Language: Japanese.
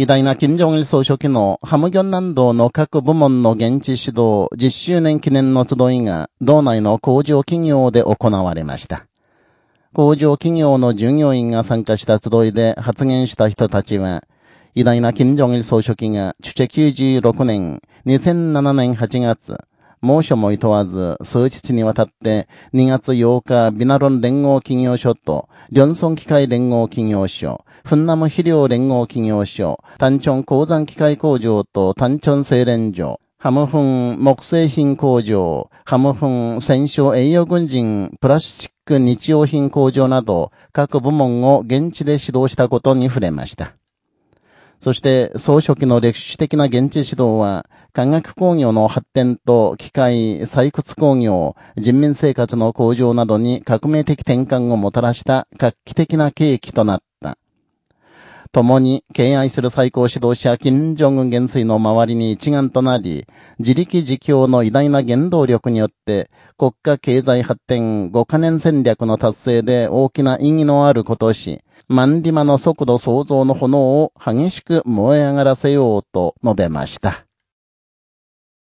偉大な金正日総書記のハムギョン南道の各部門の現地指導10周年記念の集いが道内の工場企業で行われました。工場企業の従業員が参加した集いで発言した人たちは、偉大な金正日総書記が、チュチェ96年、2007年8月、猛暑も厭わず、数日にわたって、2月8日、ビナロン連合企業所と、リョンソン機械連合企業所、フンナム肥料連合企業所、タンチョン鉱山機械工場とタンチョン製錬所、ハムフン木製品工場、ハムフン戦勝栄養軍人プラスチック日用品工場など各部門を現地で指導したことに触れました。そして、総書記の歴史的な現地指導は、科学工業の発展と機械、採掘工業、人民生活の向上などに革命的転換をもたらした画期的な契機となった。共に敬愛する最高指導者金正恩元帥の周りに一丸となり、自力自強の偉大な原動力によって、国家経済発展5カ年戦略の達成で大きな意義のあることをし、万里馬の速度創造の炎を激しく燃え上がらせようと述べました。